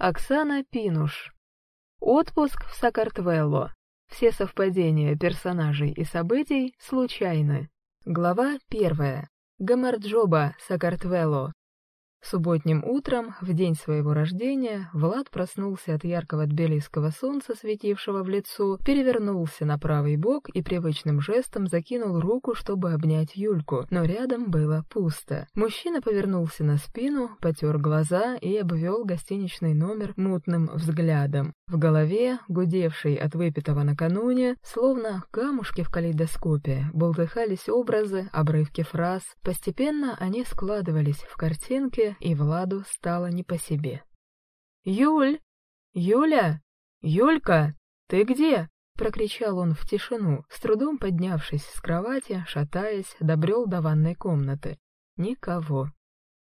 Оксана Пинуш. Отпуск в Сакартвелло. Все совпадения персонажей и событий случайны. Глава первая. Гамарджоба, Сакартвелло. Субботним утром, в день своего рождения, Влад проснулся от яркого тбилисского солнца, светившего в лицо, перевернулся на правый бок и привычным жестом закинул руку, чтобы обнять Юльку, но рядом было пусто. Мужчина повернулся на спину, потер глаза и обвел гостиничный номер мутным взглядом. В голове, гудевшей от выпитого накануне, словно камушки в калейдоскопе, болтыхались образы, обрывки фраз. Постепенно они складывались в и Владу стало не по себе. «Юль! Юля! Юлька! Ты где?» — прокричал он в тишину, с трудом поднявшись с кровати, шатаясь, добрел до ванной комнаты. Никого.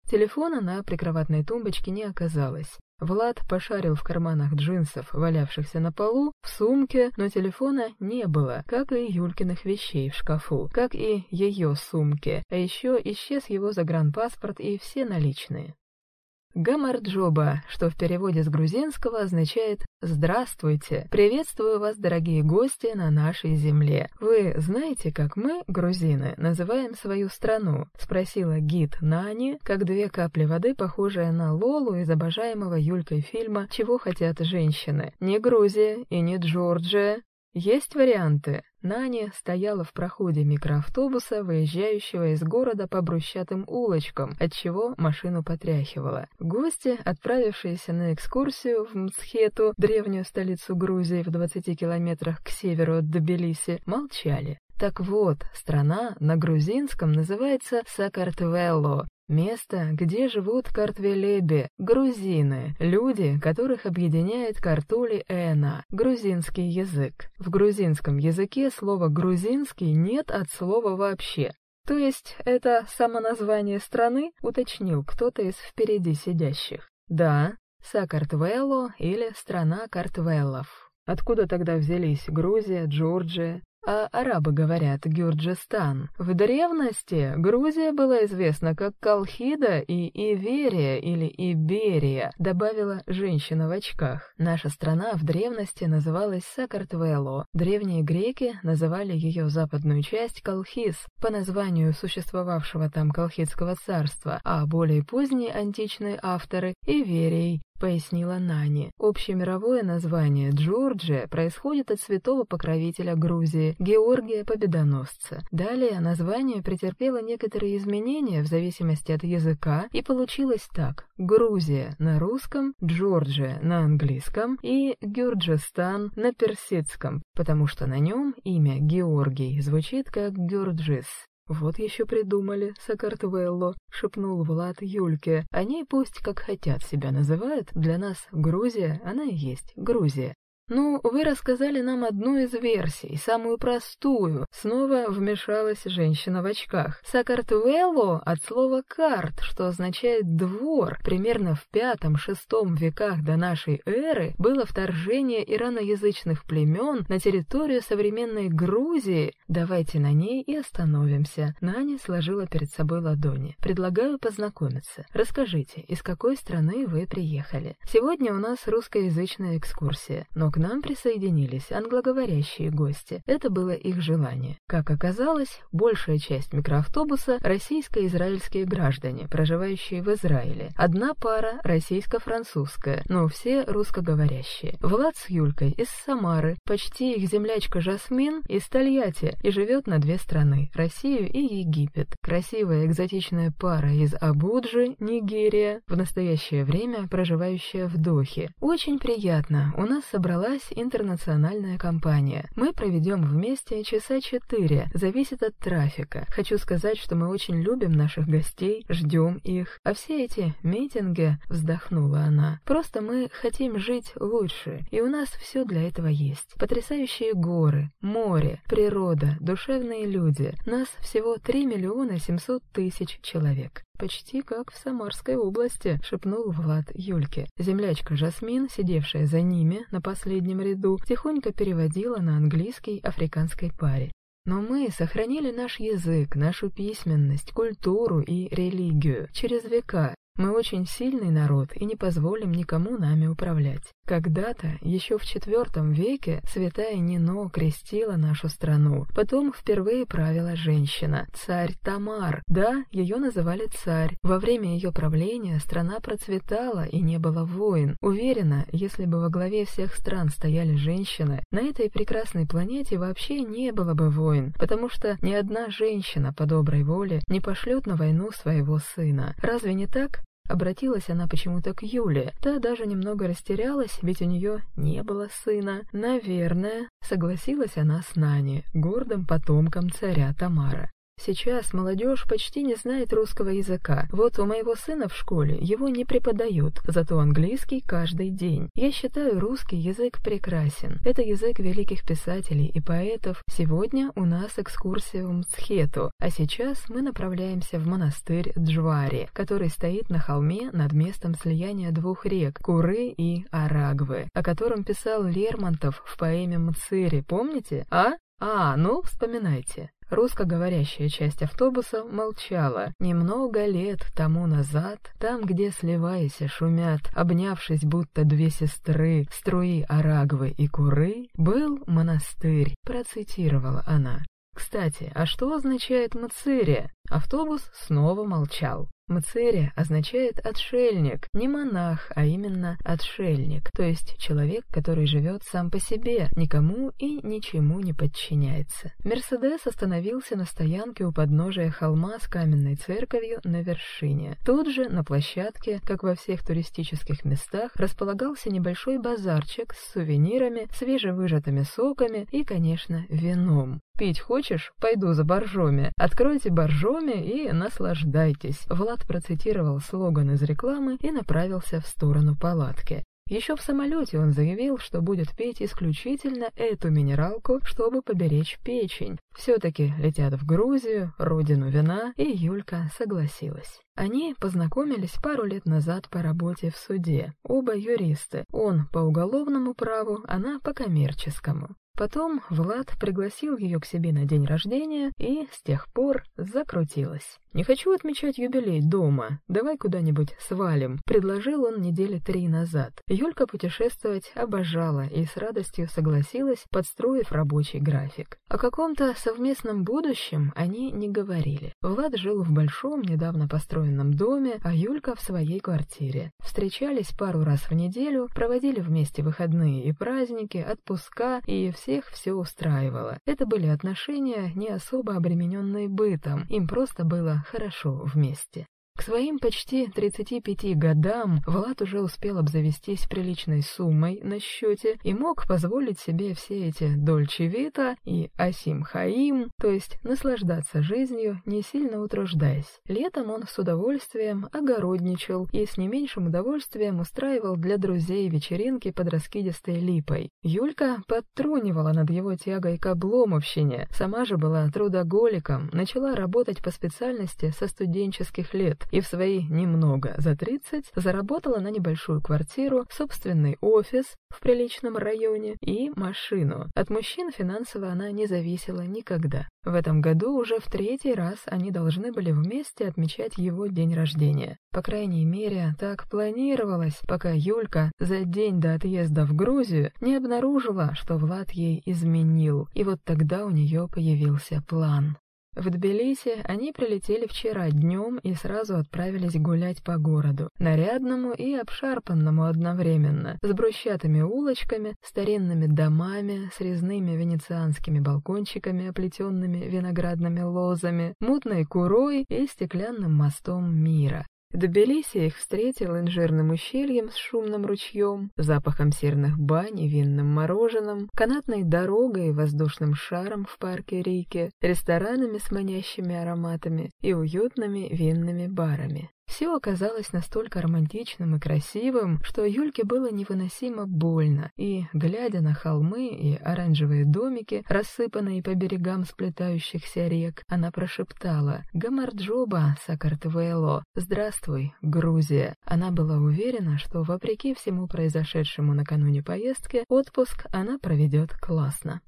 Телефона на прикроватной тумбочке не оказалось. Влад пошарил в карманах джинсов, валявшихся на полу, в сумке, но телефона не было, как и Юлькиных вещей в шкафу, как и ее сумки, а еще исчез его загранпаспорт и все наличные. Гамарджоба, что в переводе с грузинского означает «Здравствуйте! Приветствую вас, дорогие гости, на нашей земле. Вы знаете, как мы, грузины, называем свою страну?» — спросила гид Нани, как две капли воды, похожая на Лолу из обожаемого Юлькой фильма «Чего хотят женщины». Не Грузия и не Джорджия, есть варианты. Нани стояла в проходе микроавтобуса, выезжающего из города по брусчатым улочкам, отчего машину потряхивала. Гости, отправившиеся на экскурсию в Мцхету, древнюю столицу Грузии в 20 километрах к северу от Тбилиси, молчали. Так вот, страна на грузинском называется Сакартвелло, Место, где живут картвелеби, грузины, люди, которых объединяет картули эна, грузинский язык. В грузинском языке слова «грузинский» нет от слова вообще. То есть это само название страны, уточнил кто-то из впереди сидящих. Да, Сакартвелло или страна картвеллов. Откуда тогда взялись Грузия, Джорджия, а арабы говорят Гюрджистан. В древности Грузия была известна как Колхида и Иверия или Иберия, добавила женщина в очках. Наша страна в древности называлась Сакартвело. Древние греки называли ее западную часть Колхис по названию существовавшего там Колхидского царства, а более поздние античные авторы — Иверией, — пояснила Нани. Общемировое название Джорджия происходит от святого покровителя Грузии, Георгия Победоносца. Далее название претерпело некоторые изменения в зависимости от языка и получилось так. Грузия на русском, Джорджия на английском и Гюрджистан на персидском, потому что на нем имя Георгий звучит как Гюрджис. «Вот еще придумали, Сакартвелло», — шепнул Влад Юльке. «Они пусть как хотят себя называют, для нас Грузия, она и есть Грузия. «Ну, вы рассказали нам одну из версий, самую простую», — снова вмешалась женщина в очках. «Сакартвелло от слова «карт», что означает «двор». Примерно в пятом-шестом веках до нашей эры было вторжение ираноязычных племен на территорию современной Грузии. Давайте на ней и остановимся. Наня сложила перед собой ладони. «Предлагаю познакомиться. Расскажите, из какой страны вы приехали? Сегодня у нас русскоязычная экскурсия, но к нам присоединились англоговорящие гости. Это было их желание. Как оказалось, большая часть микроавтобуса — российско-израильские граждане, проживающие в Израиле. Одна пара — российско-французская, но все русскоговорящие. Влад с Юлькой из Самары, почти их землячка Жасмин из Тольятти и живет на две страны — Россию и Египет. Красивая экзотичная пара из Абуджи, Нигерия, в настоящее время проживающая в Дохе. Очень приятно, у нас собралась собралась интернациональная компания. Мы проведем вместе часа четыре, зависит от трафика. Хочу сказать, что мы очень любим наших гостей, ждем их. А все эти митинги, вздохнула она, просто мы хотим жить лучше, и у нас все для этого есть. Потрясающие горы, море, природа, душевные люди. Нас всего 3 миллиона 700 тысяч человек. «Почти как в Самарской области», — шепнул Влад Юльке. Землячка Жасмин, сидевшая за ними на последнем ряду, тихонько переводила на английский африканской паре. Но мы сохранили наш язык, нашу письменность, культуру и религию через века. Мы очень сильный народ и не позволим никому нами управлять. Когда-то, еще в IV веке, святая Нино крестила нашу страну. Потом впервые правила женщина, царь Тамар. Да, ее называли царь. Во время ее правления страна процветала и не было войн. Уверена, если бы во главе всех стран стояли женщины, на этой прекрасной планете вообще не было бы войн, потому что ни одна женщина по доброй воле не пошлет на войну своего сына. Разве не так? Обратилась она почему-то к Юле. Та даже немного растерялась, ведь у нее не было сына. Наверное, согласилась она с Нани, гордым потомком царя Тамара. Сейчас молодежь почти не знает русского языка. Вот у моего сына в школе его не преподают, зато английский каждый день. Я считаю русский язык прекрасен. Это язык великих писателей и поэтов. Сегодня у нас экскурсия в Мцхету, а сейчас мы направляемся в монастырь Джвари, который стоит на холме над местом слияния двух рек Куры и Арагвы, о котором писал Лермонтов в поэме Мцири, помните? А? А, ну, вспоминайте. Русскоговорящая часть автобуса молчала. Немного лет тому назад, там, где, сливаясь, шумят, обнявшись будто две сестры, струи Арагвы и Куры, был монастырь, процитировала она. Кстати, а что означает Мацирия? Автобус снова молчал. Мцерия означает «отшельник», не монах, а именно «отшельник», то есть человек, который живет сам по себе, никому и ничему не подчиняется. Мерседес остановился на стоянке у подножия холма с каменной церковью на вершине. Тут же, на площадке, как во всех туристических местах, располагался небольшой базарчик с сувенирами, свежевыжатыми соками и, конечно, вином. «Пить хочешь? Пойду за боржоми. Откройте боржоми и наслаждайтесь». Влад процитировал слоган из рекламы и направился в сторону палатки. Еще в самолете он заявил, что будет петь исключительно эту минералку, чтобы поберечь печень. Все-таки летят в Грузию, родину вина, и Юлька согласилась. Они познакомились пару лет назад по работе в суде. Оба юристы. Он по уголовному праву, она по коммерческому. Потом Влад пригласил ее к себе на день рождения, и с тех пор закрутилась. «Не хочу отмечать юбилей дома, давай куда-нибудь свалим», — предложил он недели три назад. Юлька путешествовать обожала и с радостью согласилась, подстроив рабочий график. О каком-то совместном будущем они не говорили. Влад жил в большом, недавно построенном доме, а Юлька в своей квартире. Встречались пару раз в неделю, проводили вместе выходные и праздники, отпуска, и всех все устраивало. Это были отношения, не особо обремененные бытом, им просто было хорошо вместе. К своим почти 35 годам Влад уже успел обзавестись приличной суммой на счете и мог позволить себе все эти Дольче Вита и Асим Хаим, то есть наслаждаться жизнью, не сильно утруждаясь. Летом он с удовольствием огородничал и с не меньшим удовольствием устраивал для друзей вечеринки под раскидистой липой. Юлька подтрунивала над его тягой к обломовщине, сама же была трудоголиком, начала работать по специальности со студенческих лет, и в свои немного за 30 заработала на небольшую квартиру, собственный офис в приличном районе и машину. От мужчин финансово она не зависела никогда. В этом году уже в третий раз они должны были вместе отмечать его день рождения. По крайней мере, так планировалось, пока Юлька за день до отъезда в Грузию не обнаружила, что Влад ей изменил, и вот тогда у нее появился план. В Тбилиси они прилетели вчера днем и сразу отправились гулять по городу, нарядному и обшарпанному одновременно, с брусчатыми улочками, старинными домами, с резными венецианскими балкончиками, оплетенными виноградными лозами, мутной курой и стеклянным мостом мира. Тбилиси их встретил инжирным ущельем с шумным ручьем, запахом серных бань и винным мороженым, канатной дорогой и воздушным шаром в парке Рики, ресторанами с манящими ароматами и уютными винными барами. Все оказалось настолько романтичным и красивым, что Юльке было невыносимо больно, и, глядя на холмы и оранжевые домики, рассыпанные по берегам сплетающихся рек, она прошептала «Гамарджоба, Сакартвело! Здравствуй, Грузия!» Она была уверена, что, вопреки всему произошедшему накануне поездки, отпуск она проведет классно.